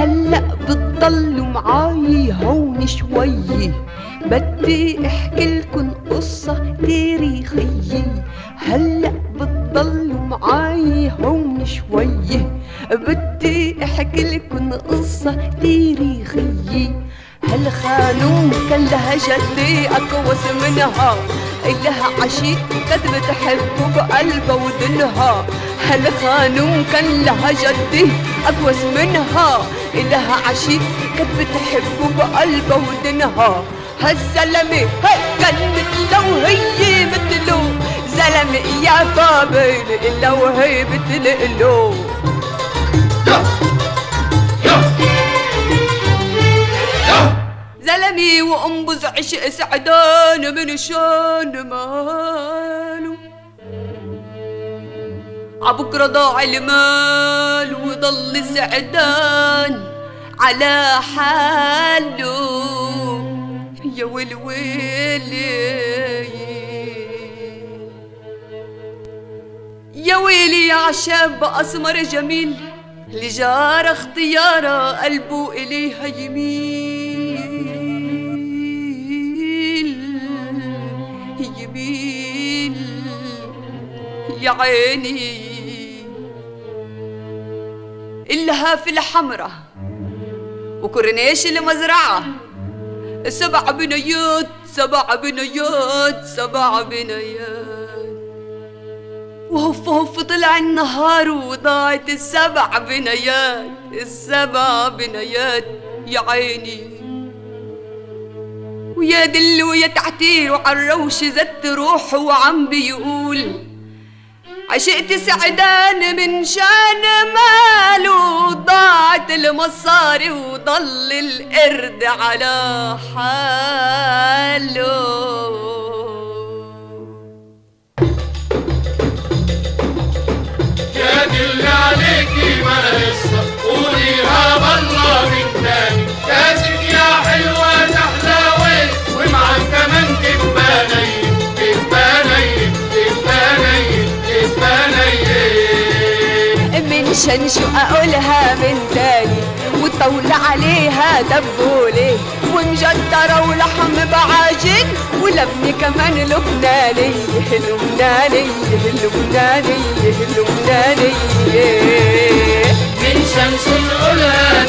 هلأ بتضلوا معاي هون شوي بدي أحكي لكم قصة تاريخية. هلأ بتضلوا معاي هون شوي بدي أحكي لكم قصة تاريخية. هالخانوم كان لها جدي اكوس منها. إلها عشيق كانت بتحبه بقلبها ودنها. هالخانوم كان لها جدي أكوس منها. إلها عشيق كانت بتحبه بقلبها ودنها. هالزلمة كان مثله وهي مثله زلمة يا بابي إلا وهي مثله وأنبز عشق سعدان من شان ماله عبكرة ضاع المال وضل سعدان على حاله. يا ويلي يا ويلي يا عشاب أسمر جميل لجار اختياره قلبه إليها يميل يا عيني إلها في الحمرة وكورنيش المزرعة. سبع بنيات سبع بنيات سبع بنيات وهف هف طلع النهار وضاعت السبع بنيات السبع بنيات يا عيني. ويا دل ويا تعتير وعالروش زت روحه وعم بيقول عشقت سعدان من شان ماله ضاعت المصاري وضل القرد على حاله. من شان شو أقولها من تاني وطول عليها دبولي. ومجدرة ولحم بعاجن ولبني كمان لبناني. لبناني لبناني لبناني. من شمس نقولها